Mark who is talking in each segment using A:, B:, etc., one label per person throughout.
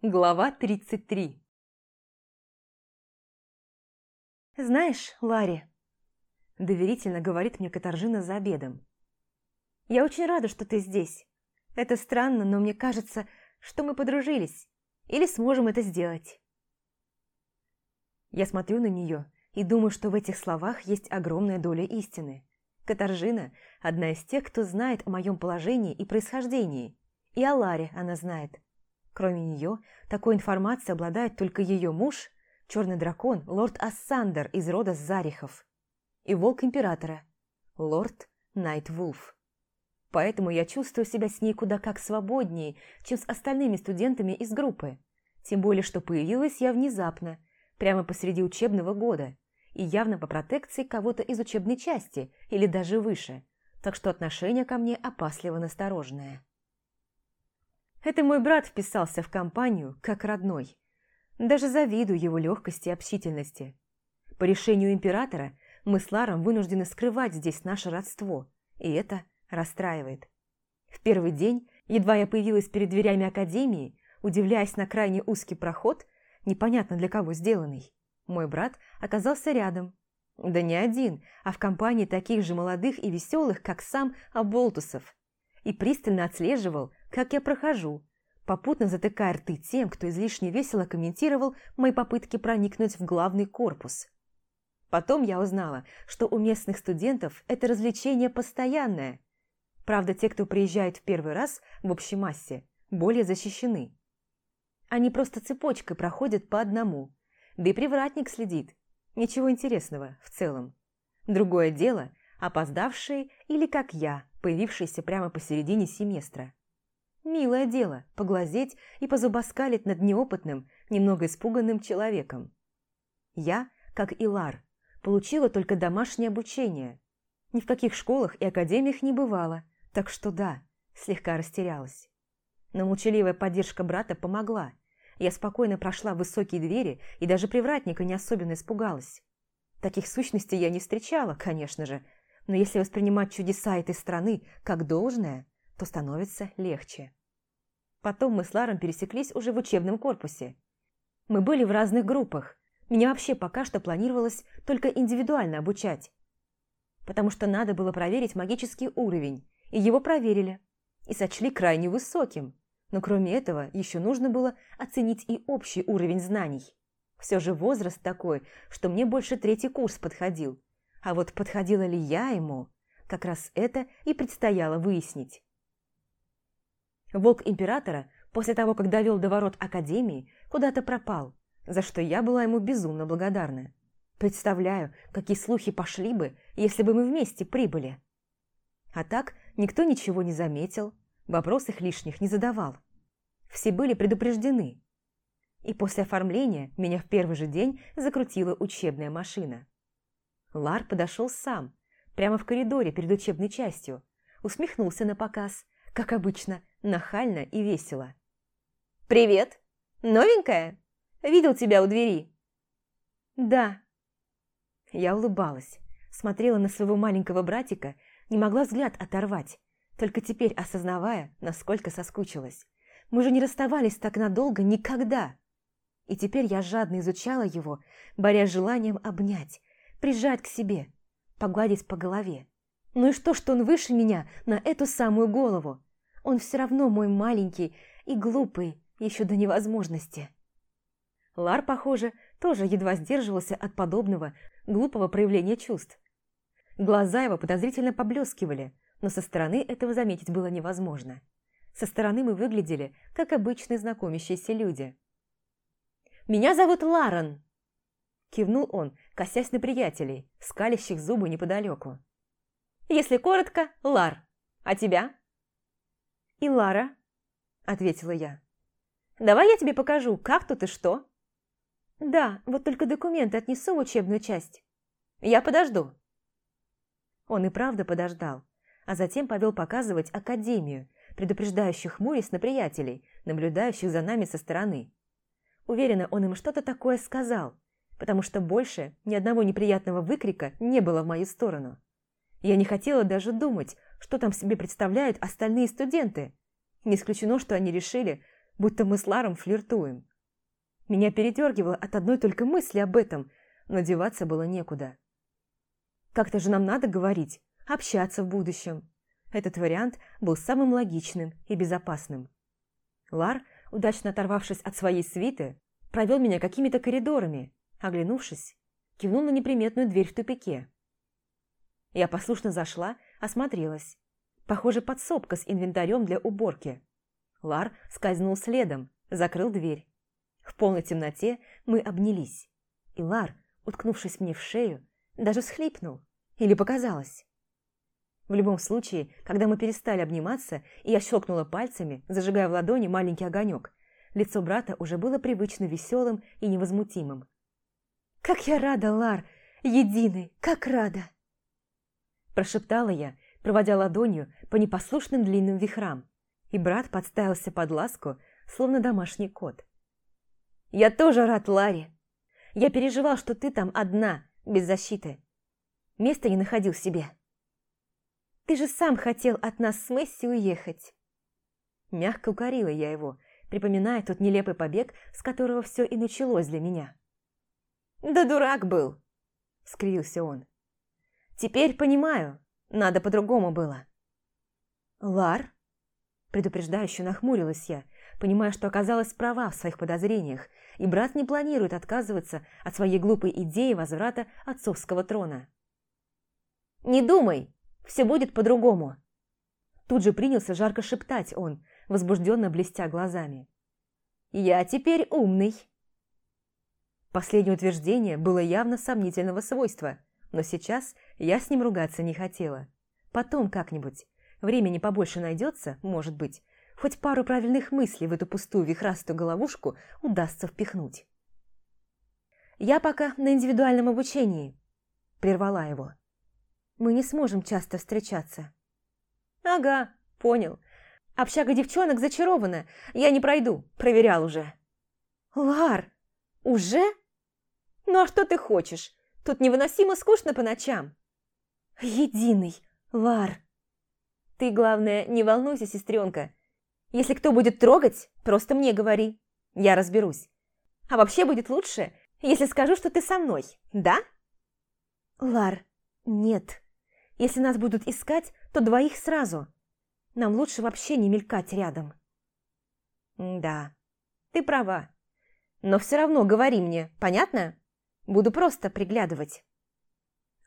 A: Глава 33 «Знаешь, Ларри», – доверительно говорит мне Катаржина за обедом, – «я очень рада, что ты здесь. Это странно, но мне кажется, что мы подружились или сможем это сделать». Я смотрю на нее и думаю, что в этих словах есть огромная доля истины. Катаржина – одна из тех, кто знает о моем положении и происхождении, и о Ларе она знает – Кроме нее, такой информацией обладает только ее муж, черный дракон, лорд Ассандер из рода Зарихов, и волк императора, лорд Найтвулф. Поэтому я чувствую себя с ней куда как свободнее, чем с остальными студентами из группы. Тем более, что появилась я внезапно, прямо посреди учебного года, и явно по протекции кого-то из учебной части или даже выше, так что отношение ко мне опасливо насторожное. Это мой брат вписался в компанию как родной. Даже завидую его легкости и общительности. По решению императора мы с Ларом вынуждены скрывать здесь наше родство, и это расстраивает. В первый день, едва я появилась перед дверями академии, удивляясь на крайне узкий проход, непонятно для кого сделанный, мой брат оказался рядом. Да не один, а в компании таких же молодых и веселых, как сам Аболтусов, и пристально отслеживал, как я прохожу, попутно затыкая рты тем, кто излишне весело комментировал мои попытки проникнуть в главный корпус. Потом я узнала, что у местных студентов это развлечение постоянное. Правда, те, кто приезжает в первый раз в общей массе, более защищены. Они просто цепочкой проходят по одному, да и привратник следит. Ничего интересного в целом. Другое дело – опоздавшие или, как я, появившиеся прямо посередине семестра. Милое дело – поглазеть и позубоскалить над неопытным, немного испуганным человеком. Я, как и Лар, получила только домашнее обучение. Ни в каких школах и академиях не бывало, так что да, слегка растерялась. Но молчаливая поддержка брата помогла. Я спокойно прошла высокие двери и даже привратника не особенно испугалась. Таких сущностей я не встречала, конечно же, но если воспринимать чудеса этой страны как должное, то становится легче. Потом мы с Ларом пересеклись уже в учебном корпусе. Мы были в разных группах. Меня вообще пока что планировалось только индивидуально обучать. Потому что надо было проверить магический уровень, и его проверили. И сочли крайне высоким. Но кроме этого, еще нужно было оценить и общий уровень знаний. Все же возраст такой, что мне больше третий курс подходил. А вот подходила ли я ему, как раз это и предстояло выяснить. Волк Императора после того, как довел до ворот Академии, куда-то пропал, за что я была ему безумно благодарна. Представляю, какие слухи пошли бы, если бы мы вместе прибыли. А так никто ничего не заметил, вопросов лишних не задавал. Все были предупреждены. И после оформления меня в первый же день закрутила учебная машина. Лар подошел сам, прямо в коридоре перед учебной частью, усмехнулся на показ, как обычно, нахально и весело. «Привет! Новенькая? Видел тебя у двери?» «Да». Я улыбалась, смотрела на своего маленького братика, не могла взгляд оторвать, только теперь осознавая, насколько соскучилась. Мы же не расставались так надолго никогда. И теперь я жадно изучала его, борясь желанием обнять, прижать к себе, погладить по голове. Ну и что, что он выше меня на эту самую голову? Он все равно мой маленький и глупый еще до невозможности. Лар, похоже, тоже едва сдерживался от подобного глупого проявления чувств. Глаза его подозрительно поблескивали, но со стороны этого заметить было невозможно. Со стороны мы выглядели, как обычные знакомящиеся люди. «Меня зовут Ларен!» Кивнул он, косясь на приятелей, скалящих зубы неподалеку. «Если коротко, Лар. А тебя?» «И Лара», – ответила я. «Давай я тебе покажу, как тут и что». «Да, вот только документы отнесу в учебную часть. Я подожду». Он и правда подождал, а затем повел показывать академию, предупреждающих хмурясь на приятелей, наблюдающих за нами со стороны. Уверена, он им что-то такое сказал, потому что больше ни одного неприятного выкрика не было в мою сторону. Я не хотела даже думать, что там себе представляют остальные студенты. Не исключено, что они решили, будто мы с Ларом флиртуем. Меня передергивало от одной только мысли об этом, но деваться было некуда. Как-то же нам надо говорить, общаться в будущем. Этот вариант был самым логичным и безопасным. Лар, удачно оторвавшись от своей свиты, провел меня какими-то коридорами, оглянувшись, кивнул на неприметную дверь в тупике. Я послушно зашла, осмотрелась. Похоже, подсобка с инвентарем для уборки. Лар скользнул следом, закрыл дверь. В полной темноте мы обнялись. И Лар, уткнувшись мне в шею, даже схлипнул. Или показалось. В любом случае, когда мы перестали обниматься, и я щелкнула пальцами, зажигая в ладони маленький огонек, лицо брата уже было привычно веселым и невозмутимым. «Как я рада, Лар! Единый! Как рада!» Прошептала я, проводя ладонью по непослушным длинным вихрам, и брат подставился под ласку, словно домашний кот. «Я тоже рад, Ларе! Я переживал, что ты там одна, без защиты. Места не находил себе». Ты же сам хотел от нас с Месси уехать. Мягко укорила я его, припоминая тот нелепый побег, с которого все и началось для меня. «Да дурак был!» – скривился он. «Теперь понимаю, надо по-другому было». «Лар?» – предупреждающе нахмурилась я, понимая, что оказалась права в своих подозрениях, и брат не планирует отказываться от своей глупой идеи возврата отцовского трона. «Не думай, все будет по-другому». Тут же принялся жарко шептать он, возбужденно блестя глазами. «Я теперь умный». Последнее утверждение было явно сомнительного свойства, но сейчас я с ним ругаться не хотела. Потом как-нибудь. Времени побольше найдется, может быть. Хоть пару правильных мыслей в эту пустую вихрастую головушку удастся впихнуть. «Я пока на индивидуальном обучении», – прервала его мы не сможем часто встречаться». «Ага, понял. Общага девчонок зачарована. Я не пройду, проверял уже». «Лар, уже? Ну а что ты хочешь? Тут невыносимо скучно по ночам». «Единый, Лар». «Ты, главное, не волнуйся, сестренка. Если кто будет трогать, просто мне говори. Я разберусь. А вообще будет лучше, если скажу, что ты со мной, да?» «Лар, нет». Если нас будут искать, то двоих сразу. Нам лучше вообще не мелькать рядом. Да, ты права. Но все равно говори мне, понятно? Буду просто приглядывать.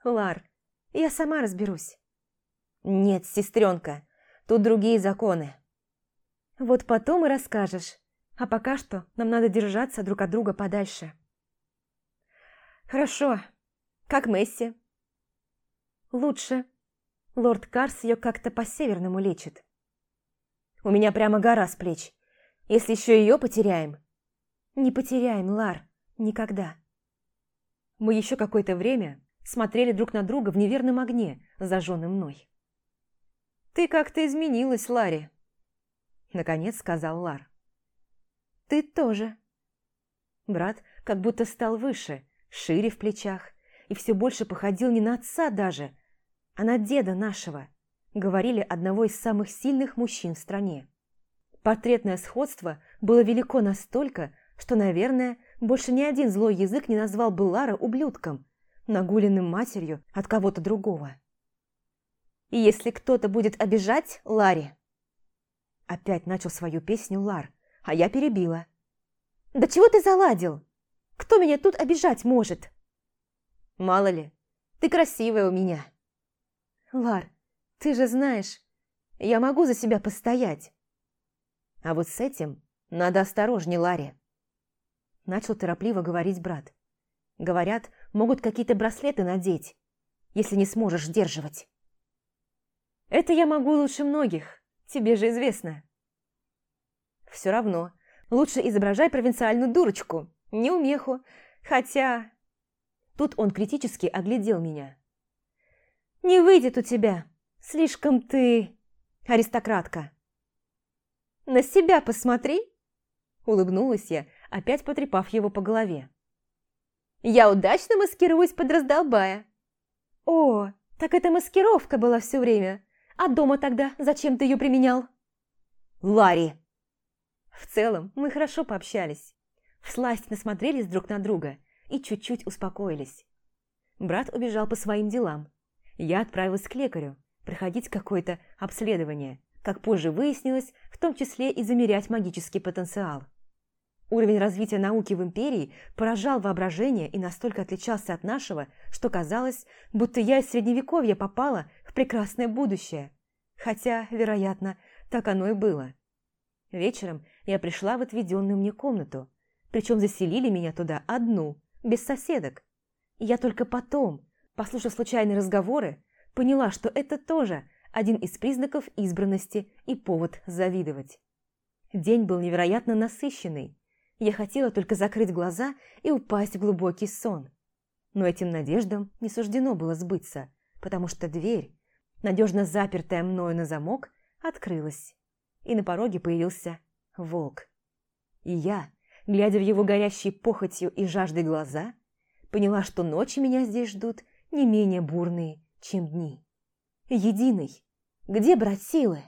A: Лар, я сама разберусь. Нет, сестренка, тут другие законы. Вот потом и расскажешь. А пока что нам надо держаться друг от друга подальше. Хорошо. Как Месси? Лучше. Лорд Карс ее как-то по-северному лечит. У меня прямо гора с плеч. Если еще ее потеряем... Не потеряем, Лар. Никогда. Мы еще какое-то время смотрели друг на друга в неверном огне, зажженном мной. «Ты как-то изменилась, Ларри», — наконец сказал Лар. «Ты тоже». Брат как будто стал выше, шире в плечах, и все больше походил не на отца даже, а на деда нашего, говорили одного из самых сильных мужчин в стране. Портретное сходство было велико настолько, что, наверное, больше ни один злой язык не назвал бы Лара ублюдком, нагуленным матерью от кого-то другого. «И если кто-то будет обижать Ларе...» Опять начал свою песню Лар, а я перебила. «Да чего ты заладил? Кто меня тут обижать может?» «Мало ли, ты красивая у меня». «Лар, ты же знаешь, я могу за себя постоять». «А вот с этим надо осторожней, Ларе», – начал торопливо говорить брат. «Говорят, могут какие-то браслеты надеть, если не сможешь сдерживать». «Это я могу лучше многих, тебе же известно». «Все равно, лучше изображай провинциальную дурочку, неумеху, хотя...» Тут он критически оглядел меня. Не выйдет у тебя. Слишком ты аристократка. На себя посмотри, улыбнулась я, опять потрепав его по голове. Я удачно маскируюсь под раздолбая. О, так это маскировка была все время. А дома тогда зачем ты ее применял? Ларри! В целом, мы хорошо пообщались. Всласть насмотрелись друг на друга и чуть-чуть успокоились. Брат убежал по своим делам. Я отправилась к лекарю, проходить какое-то обследование, как позже выяснилось, в том числе и замерять магический потенциал. Уровень развития науки в Империи поражал воображение и настолько отличался от нашего, что казалось, будто я из Средневековья попала в прекрасное будущее. Хотя, вероятно, так оно и было. Вечером я пришла в отведенную мне комнату, причем заселили меня туда одну, без соседок. И я только потом, послушав случайные разговоры, поняла, что это тоже один из признаков избранности и повод завидовать. День был невероятно насыщенный. Я хотела только закрыть глаза и упасть в глубокий сон. Но этим надеждам не суждено было сбыться, потому что дверь, надежно запертая мною на замок, открылась, и на пороге появился волк. И я, глядя в его горящие похотью и жаждой глаза, поняла, что ночи меня здесь ждут не менее бурные, чем дни. Единый. Где брать силы?